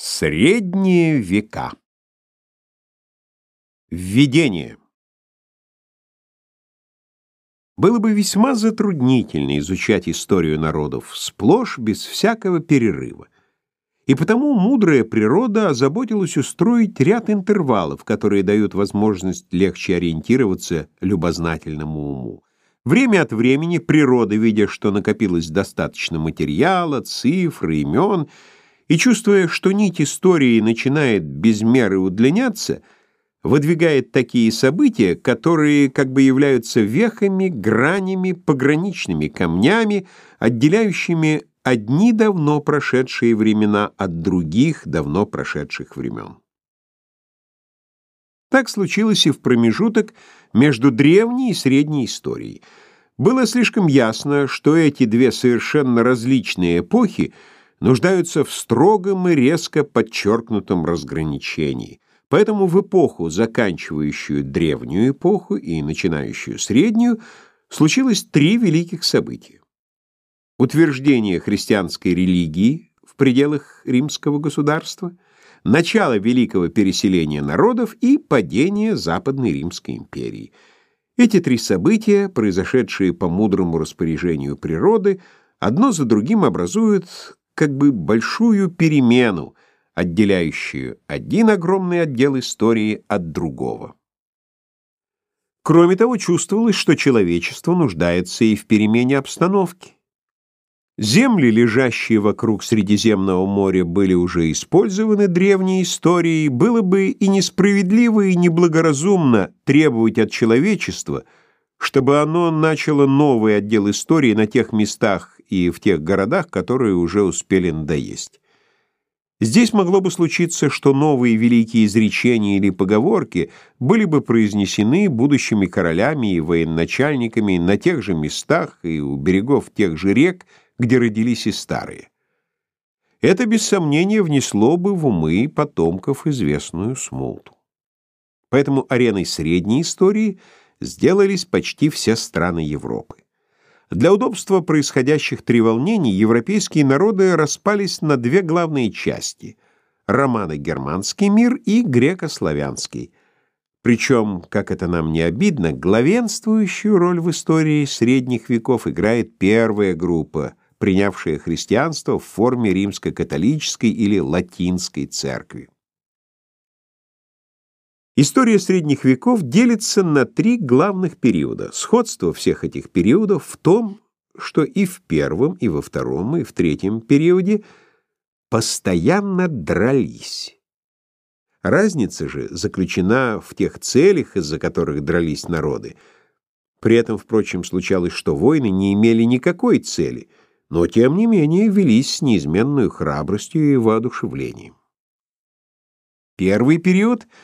Средние века. Введение. Было бы весьма затруднительно изучать историю народов сплошь без всякого перерыва. И потому мудрая природа озаботилась устроить ряд интервалов, которые дают возможность легче ориентироваться любознательному уму. Время от времени природа, видя, что накопилось достаточно материала, цифр, имен, и, чувствуя, что нить истории начинает без меры удлиняться, выдвигает такие события, которые как бы являются вехами, гранями, пограничными камнями, отделяющими одни давно прошедшие времена от других давно прошедших времен. Так случилось и в промежуток между древней и средней историей. Было слишком ясно, что эти две совершенно различные эпохи — нуждаются в строгом и резко подчеркнутом разграничении. Поэтому в эпоху, заканчивающую древнюю эпоху и начинающую среднюю, случилось три великих события. Утверждение христианской религии в пределах римского государства, начало великого переселения народов и падение Западной Римской империи. Эти три события, произошедшие по мудрому распоряжению природы, одно за другим образуют как бы большую перемену, отделяющую один огромный отдел истории от другого. Кроме того, чувствовалось, что человечество нуждается и в перемене обстановки. Земли, лежащие вокруг Средиземного моря, были уже использованы древней историей, было бы и несправедливо, и неблагоразумно требовать от человечества, чтобы оно начало новый отдел истории на тех местах и в тех городах, которые уже успели надоесть. Здесь могло бы случиться, что новые великие изречения или поговорки были бы произнесены будущими королями и военачальниками на тех же местах и у берегов тех же рек, где родились и старые. Это, без сомнения, внесло бы в умы потомков известную смуту. Поэтому ареной средней истории сделались почти все страны Европы. Для удобства происходящих треволнений европейские народы распались на две главные части – романо-германский мир и греко-славянский. Причем, как это нам не обидно, главенствующую роль в истории средних веков играет первая группа, принявшая христианство в форме римско-католической или латинской церкви. История средних веков делится на три главных периода. Сходство всех этих периодов в том, что и в первом, и во втором, и в третьем периоде постоянно дрались. Разница же заключена в тех целях, из-за которых дрались народы. При этом, впрочем, случалось, что войны не имели никакой цели, но, тем не менее, велись с неизменной храбростью и воодушевлением. Первый период —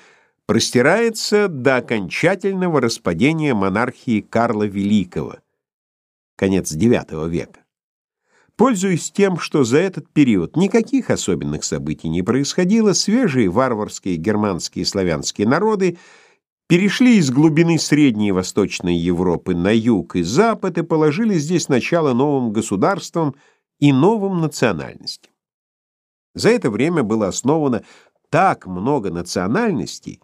простирается до окончательного распадения монархии Карла Великого, конец IX века. Пользуясь тем, что за этот период никаких особенных событий не происходило, свежие варварские германские и славянские народы перешли из глубины Средней и Восточной Европы на юг и запад и положили здесь начало новым государствам и новым национальностям. За это время было основано так много национальностей,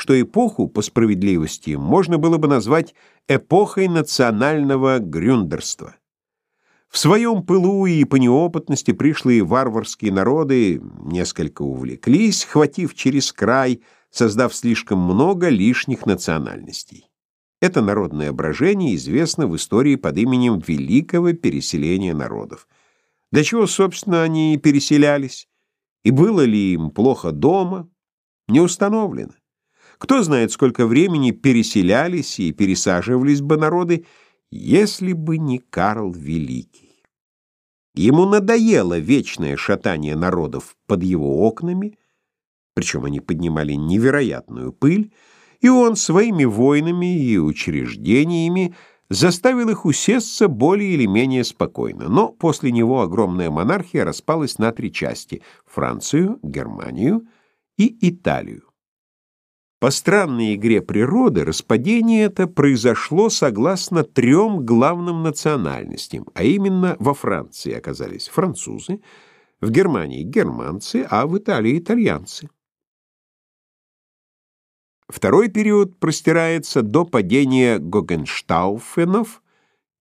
что эпоху, по справедливости, можно было бы назвать эпохой национального грюндерства. В своем пылу и по неопытности пришлые варварские народы несколько увлеклись, хватив через край, создав слишком много лишних национальностей. Это народное брожение известно в истории под именем Великого переселения народов. До чего, собственно, они переселялись? И было ли им плохо дома? Не установлено. Кто знает, сколько времени переселялись и пересаживались бы народы, если бы не Карл Великий. Ему надоело вечное шатание народов под его окнами, причем они поднимали невероятную пыль, и он своими войнами и учреждениями заставил их усесться более или менее спокойно. Но после него огромная монархия распалась на три части — Францию, Германию и Италию. По странной игре природы распадение это произошло согласно трем главным национальностям, а именно во Франции оказались французы, В Германии германцы, а в Италии итальянцы. Второй период простирается до падения Гогенштауфенов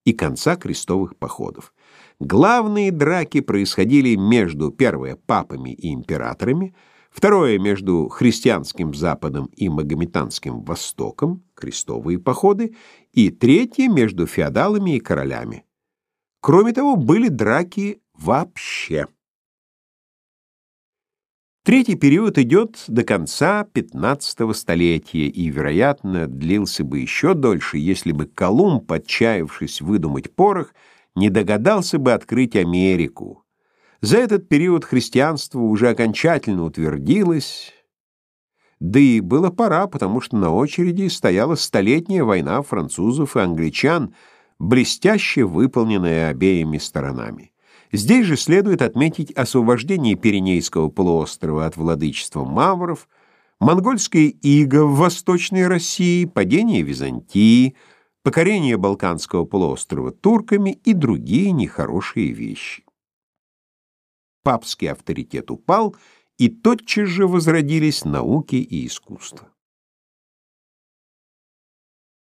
и конца крестовых походов. Главные драки происходили между, первое, папами и императорами, второе, между христианским Западом и магометанским Востоком, крестовые походы, и третье, между феодалами и королями. Кроме того, были драки вообще. Третий период идет до конца XV столетия и, вероятно, длился бы еще дольше, если бы Колумб, отчаявшись выдумать порох, не догадался бы открыть Америку. За этот период христианство уже окончательно утвердилось, да и было пора, потому что на очереди стояла столетняя война французов и англичан, блестяще выполненная обеими сторонами. Здесь же следует отметить освобождение Пиренейского полуострова от владычества мавров, монгольская ига в Восточной России, падение Византии, покорение Балканского полуострова турками и другие нехорошие вещи. Папский авторитет упал, и тотчас же возродились науки и искусство.